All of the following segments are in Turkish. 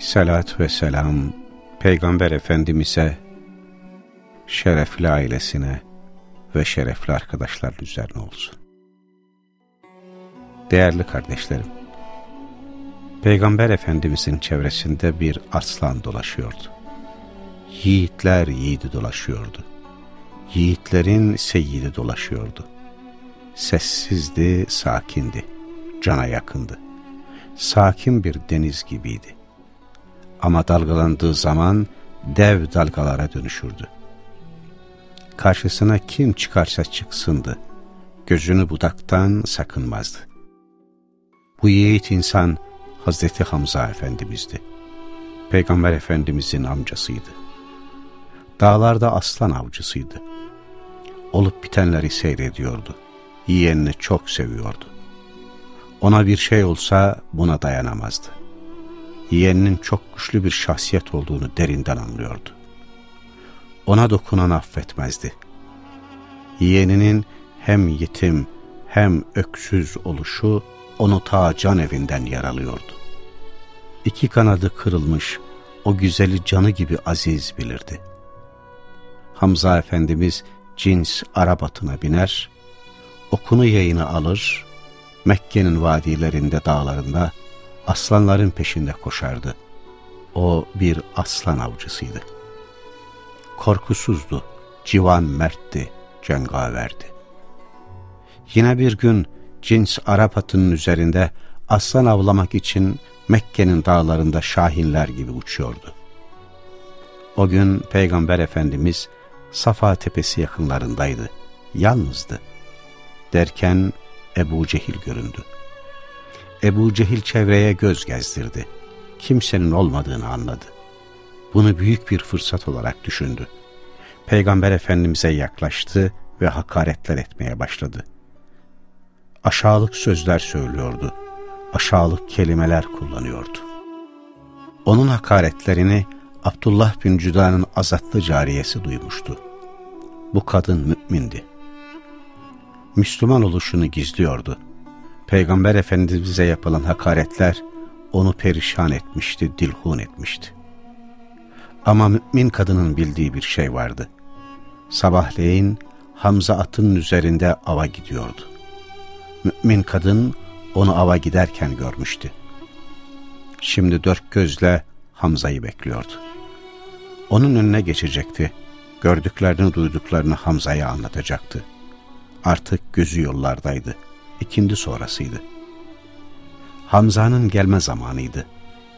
Salat ve selam Peygamber Efendimiz'e, şerefli ailesine ve şerefli arkadaşlar üzerine olsun. Değerli kardeşlerim, Peygamber Efendimiz'in çevresinde bir aslan dolaşıyordu. Yiğitler yiğidi dolaşıyordu. Yiğitlerin seyyidi dolaşıyordu. Sessizdi, sakindi, cana yakındı. Sakin bir deniz gibiydi. Ama dalgalandığı zaman dev dalgalara dönüşürdü. Karşısına kim çıkarsa çıksındı. Gözünü budaktan sakınmazdı. Bu yiğit insan Hazreti Hamza Efendimiz'di. Peygamber Efendimiz'in amcasıydı. Dağlarda aslan avcısıydı. Olup bitenleri seyrediyordu. Yiyenini çok seviyordu. Ona bir şey olsa buna dayanamazdı. Yeğeninin çok güçlü bir şahsiyet olduğunu derinden anlıyordu. Ona dokunan affetmezdi. Yeğeninin hem yetim hem öksüz oluşu onu ta can evinden yaralıyordu. İki kanadı kırılmış, o güzeli canı gibi aziz bilirdi. Hamza Efendimiz cins Arap atına biner, okunu yayını alır, Mekke'nin vadilerinde dağlarında aslanların peşinde koşardı. O bir aslan avcısıydı. Korkusuzdu, civan mertti, cengaverdi. Yine bir gün cins Arap atının üzerinde aslan avlamak için Mekke'nin dağlarında şahinler gibi uçuyordu. O gün Peygamber Efendimiz Safa Tepesi yakınlarındaydı. Yalnızdı. Derken Ebu Cehil göründü. Ebu Cehil çevreye göz gezdirdi. Kimsenin olmadığını anladı. Bunu büyük bir fırsat olarak düşündü. Peygamber Efendimiz'e yaklaştı ve hakaretler etmeye başladı. Aşağılık sözler söylüyordu. Aşağılık kelimeler kullanıyordu. Onun hakaretlerini Abdullah bin Cüda'nın azatlı cariyesi duymuştu. Bu kadın mümindi. Müslüman oluşunu gizliyordu. Peygamber Efendimiz'e yapılan hakaretler onu perişan etmişti, dilhun etmişti. Ama mümin kadının bildiği bir şey vardı. Sabahleyin Hamza atının üzerinde ava gidiyordu. Mümin kadın onu ava giderken görmüştü. Şimdi dört gözle Hamza'yı bekliyordu. Onun önüne geçecekti. Gördüklerini duyduklarını Hamza'ya anlatacaktı. Artık gözü yollardaydı ikindi sonrasıydı. Hamza'nın gelme zamanıydı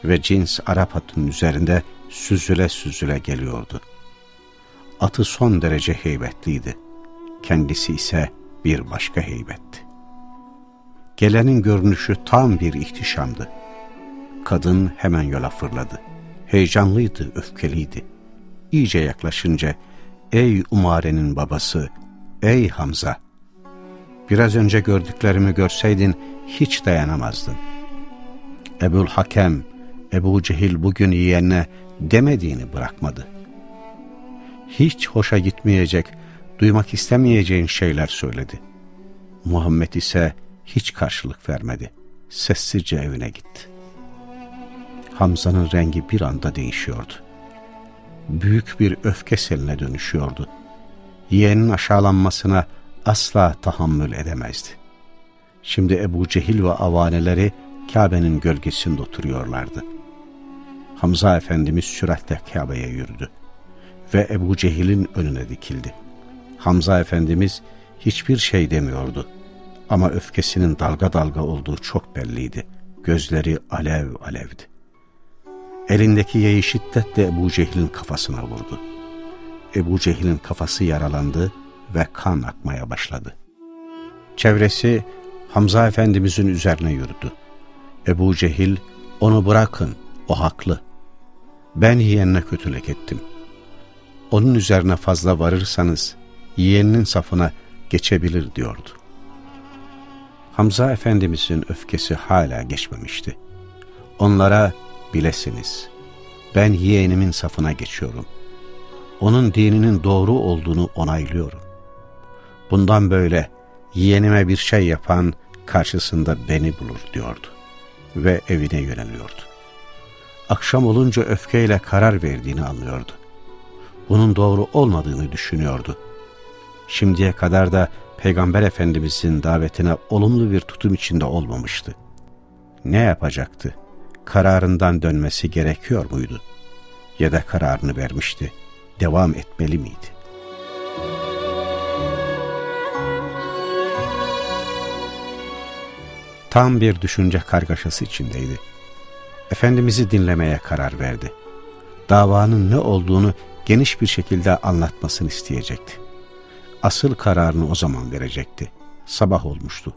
ve cins Arap atının üzerinde süzüle süzüle geliyordu. Atı son derece heybetliydi. Kendisi ise bir başka heybetti. Gelenin görünüşü tam bir ihtişamdı. Kadın hemen yola fırladı. Heyecanlıydı, öfkeliydi. İyice yaklaşınca, ''Ey Umare'nin babası, ey Hamza!'' Biraz önce gördüklerimi görseydin hiç dayanamazdın. Ebul Hakem, Ebu Cehil bugün yiyenine demediğini bırakmadı. Hiç hoşa gitmeyecek, duymak istemeyeceğin şeyler söyledi. Muhammed ise hiç karşılık vermedi. Sessizce evine gitti. Hamza'nın rengi bir anda değişiyordu. Büyük bir öfke seline dönüşüyordu. Yeğenin aşağılanmasına asla tahammül edemezdi. Şimdi Ebu Cehil ve avaneleri Kabe'nin gölgesinde oturuyorlardı. Hamza Efendimiz süratle Kabe'ye yürüdü ve Ebu Cehil'in önüne dikildi. Hamza Efendimiz hiçbir şey demiyordu ama öfkesinin dalga dalga olduğu çok belliydi. Gözleri alev alevdi. Elindeki yayı şiddetle Ebu Cehil'in kafasına vurdu. Ebu Cehil'in kafası yaralandı ve kan akmaya başladı. Çevresi Hamza Efendimizin üzerine yürüdü. Ebu Cehil, onu bırakın, o haklı, ben yeğenine kötülük ettim. Onun üzerine fazla varırsanız yeğeninin safına geçebilir diyordu. Hamza Efendimizin öfkesi hala geçmemişti. Onlara bilesiniz, ben yeğenimin safına geçiyorum. Onun dininin doğru olduğunu onaylıyorum. Bundan böyle yeğenime bir şey yapan karşısında beni bulur diyordu ve evine yöneliyordu. Akşam olunca öfkeyle karar verdiğini anlıyordu. Bunun doğru olmadığını düşünüyordu. Şimdiye kadar da Peygamber Efendimizin davetine olumlu bir tutum içinde olmamıştı. Ne yapacaktı? Kararından dönmesi gerekiyor muydu? Ya da kararını vermişti, devam etmeli miydi? Tam bir düşünce kargaşası içindeydi. Efendimiz'i dinlemeye karar verdi. Davanın ne olduğunu geniş bir şekilde anlatmasını isteyecekti. Asıl kararını o zaman verecekti. Sabah olmuştu.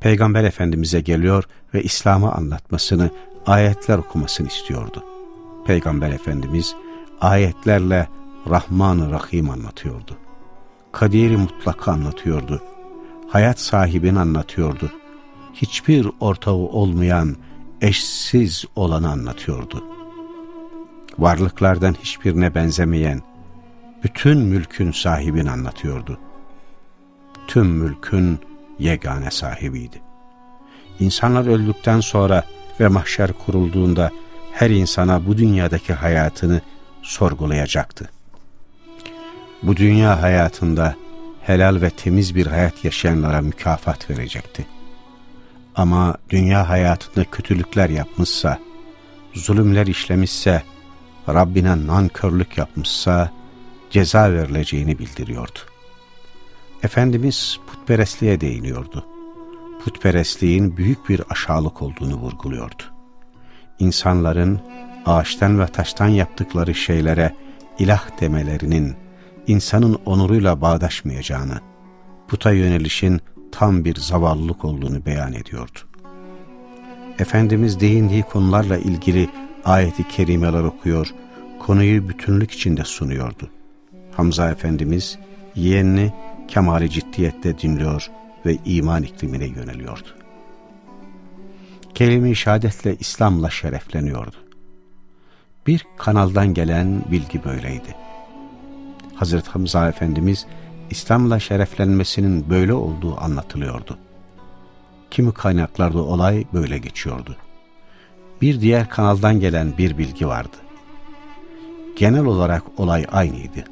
Peygamber Efendimiz'e geliyor ve İslam'ı anlatmasını, ayetler okumasını istiyordu. Peygamber Efendimiz ayetlerle Rahman-ı Rahim anlatıyordu. Kadir-i Mutlak'ı anlatıyordu. Hayat sahibini anlatıyordu. Hiçbir ortağı olmayan, eşsiz olanı anlatıyordu. Varlıklardan hiçbirine benzemeyen, bütün mülkün sahibini anlatıyordu. Tüm mülkün yegane sahibiydi. İnsanlar öldükten sonra ve mahşer kurulduğunda her insana bu dünyadaki hayatını sorgulayacaktı. Bu dünya hayatında helal ve temiz bir hayat yaşayanlara mükafat verecekti. Ama dünya hayatında kötülükler yapmışsa, zulümler işlemişse, Rabbine nankörlük yapmışsa, ceza verileceğini bildiriyordu. Efendimiz putperestliğe değiniyordu. Putperestliğin büyük bir aşağılık olduğunu vurguluyordu. İnsanların ağaçtan ve taştan yaptıkları şeylere ilah demelerinin insanın onuruyla bağdaşmayacağını, puta yönelişin tam bir zavallılık olduğunu beyan ediyordu. Efendimiz değindiği konularla ilgili ayeti kerimeler okuyor, konuyu bütünlük içinde sunuyordu. Hamza Efendimiz yeğenini kemali ciddiyette dinliyor ve iman iklimine yöneliyordu. Kelime-i şehadetle İslam'la şerefleniyordu. Bir kanaldan gelen bilgi böyleydi. Hazreti Hamza Efendimiz İslam'la şereflenmesinin böyle olduğu anlatılıyordu. Kimi kaynaklarda olay böyle geçiyordu. Bir diğer kanaldan gelen bir bilgi vardı. Genel olarak olay aynıydı.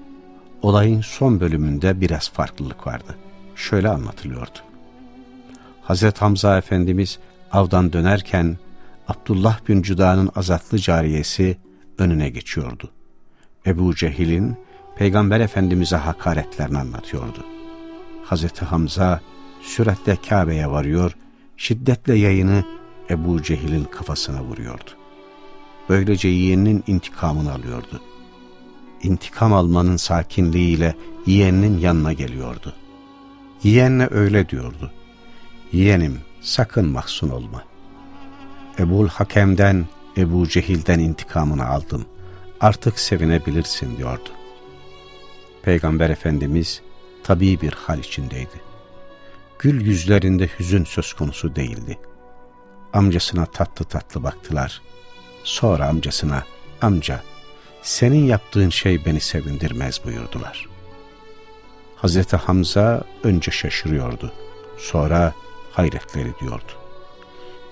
Olayın son bölümünde biraz farklılık vardı. Şöyle anlatılıyordu. Hazreti Hamza Efendimiz avdan dönerken Abdullah bin Cuda'nın azatlı cariyesi önüne geçiyordu. Ebu Cehil'in Peygamber Efendimiz'e hakaretlerini anlatıyordu. Hazreti Hamza süratle Kabe'ye varıyor, şiddetle yayını Ebu Cehil'in kafasına vuruyordu. Böylece yeğeninin intikamını alıyordu. İntikam almanın sakinliğiyle yeğeninin yanına geliyordu. Yeğenine öyle diyordu. Yeğenim sakın mahzun olma. Ebul Hakem'den, Ebu Cehil'den intikamını aldım. Artık sevinebilirsin diyordu. Peygamber Efendimiz tabii bir hal içindeydi. Gül yüzlerinde hüzün söz konusu değildi. Amcasına tatlı tatlı baktılar. Sonra amcasına, amca senin yaptığın şey beni sevindirmez buyurdular. Hazreti Hamza önce şaşırıyordu. Sonra hayretleri diyordu.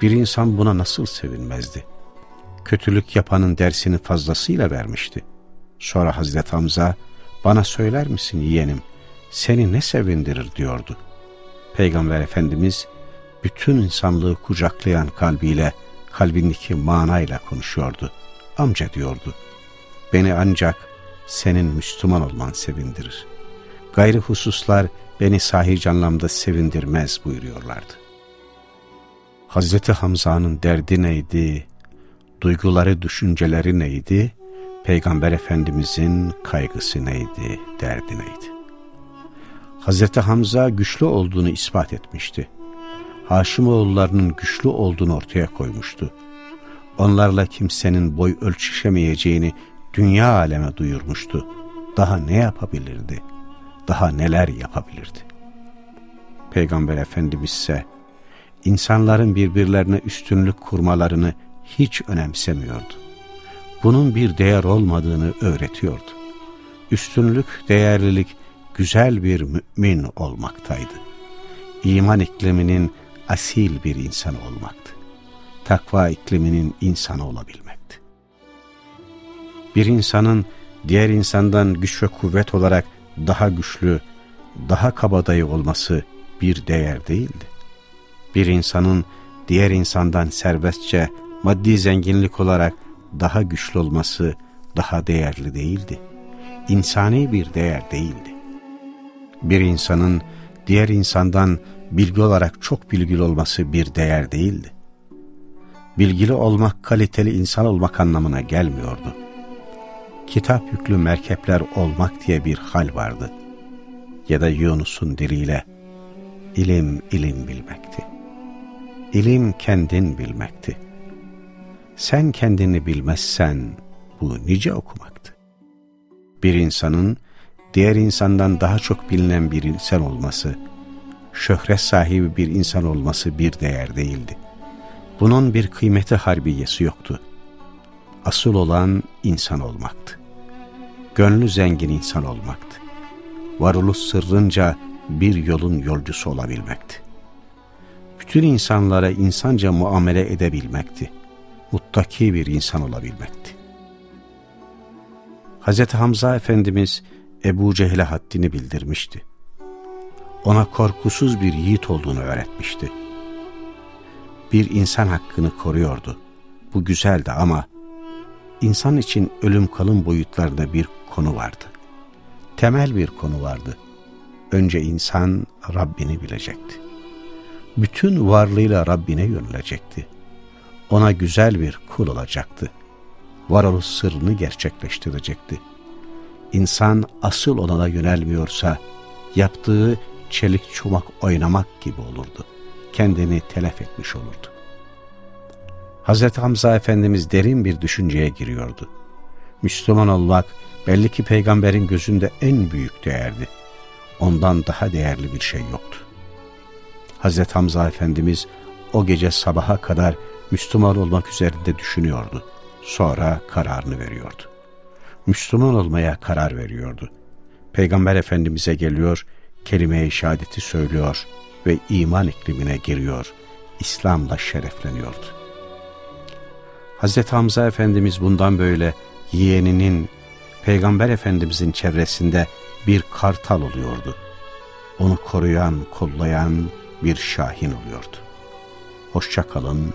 Bir insan buna nasıl sevinmezdi? Kötülük yapanın dersini fazlasıyla vermişti. Sonra Hazreti Hamza bana söyler misin yeğenim seni ne sevindirir diyordu. Peygamber Efendimiz bütün insanlığı kucaklayan kalbiyle kalbindeki manayla konuşuyordu. Amca diyordu. Beni ancak senin Müslüman olman sevindirir. Gayrı hususlar beni sahici anlamda sevindirmez buyuruyorlardı. Hazreti Hamza'nın derdi neydi? Duyguları, düşünceleri neydi? Peygamber Efendimizin kaygısı neydi, derdi neydi? Hazreti Hamza güçlü olduğunu ispat etmişti. Haşimoğullarının güçlü olduğunu ortaya koymuştu. onlarla kimsenin boy ölçüşemeyeceğini dünya aleme duyurmuştu. Daha ne yapabilirdi? Daha neler yapabilirdi? Peygamber Efendimiz ise insanların birbirlerine üstünlük kurmalarını hiç önemsemiyordu. Bunun bir değer olmadığını öğretiyordu. Üstünlük, değerlilik güzel bir mümin olmaktaydı. İman ikliminin asil bir insan olmaktı. Takva ikliminin insanı olabilmekti. Bir insanın diğer insandan güç ve kuvvet olarak daha güçlü, daha kabadayı olması bir değer değildi. Bir insanın diğer insandan serbestçe maddi zenginlik olarak daha güçlü olması daha değerli değildi. İnsani bir değer değildi. Bir insanın diğer insandan bilgi olarak çok bilgili olması bir değer değildi. Bilgili olmak kaliteli insan olmak anlamına gelmiyordu. Kitap yüklü merkepler olmak diye bir hal vardı. Ya da Yunus'un diliyle ilim ilim bilmekti. İlim kendin bilmekti. Sen kendini bilmezsen bu nice okumaktı. Bir insanın diğer insandan daha çok bilinen bir insan olması, şöhret sahibi bir insan olması bir değer değildi. Bunun bir kıymeti harbiyesi yoktu. Asıl olan insan olmaktı. Gönlü zengin insan olmaktı. Varoluş sırrınca bir yolun yolcusu olabilmekti. Bütün insanlara insanca muamele edebilmekti. Muttaki bir insan olabilmekti. Hz. Hamza Efendimiz Ebu Cehil'e haddini bildirmişti. Ona korkusuz bir yiğit olduğunu öğretmişti. Bir insan hakkını koruyordu. Bu güzeldi ama insan için ölüm kalım boyutlarda bir konu vardı. Temel bir konu vardı. Önce insan Rabbini bilecekti. Bütün varlığıyla Rabbine yönelecekti. Ona güzel bir kul olacaktı. Varoluş sırrını gerçekleştirecekti İnsan asıl olana yönelmiyorsa yaptığı çelik çomak oynamak gibi olurdu. Kendini telef etmiş olurdu. Hz. Hamza Efendimiz derin bir düşünceye giriyordu. Müslüman olmak belli ki peygamberin gözünde en büyük değerdi. Ondan daha değerli bir şey yoktu. Hz. Hamza Efendimiz o gece sabaha kadar Müslüman olmak üzerinde düşünüyordu. Sonra kararını veriyordu. Müslüman olmaya karar veriyordu. Peygamber Efendimiz'e geliyor, kelime-i şehadeti söylüyor ve iman iklimine giriyor, İslam'la şerefleniyordu. Hz. Hamza Efendimiz bundan böyle yeğeninin Peygamber Efendimizin çevresinde bir kartal oluyordu. Onu koruyan, kollayan bir şahin oluyordu. Hoşça kalın,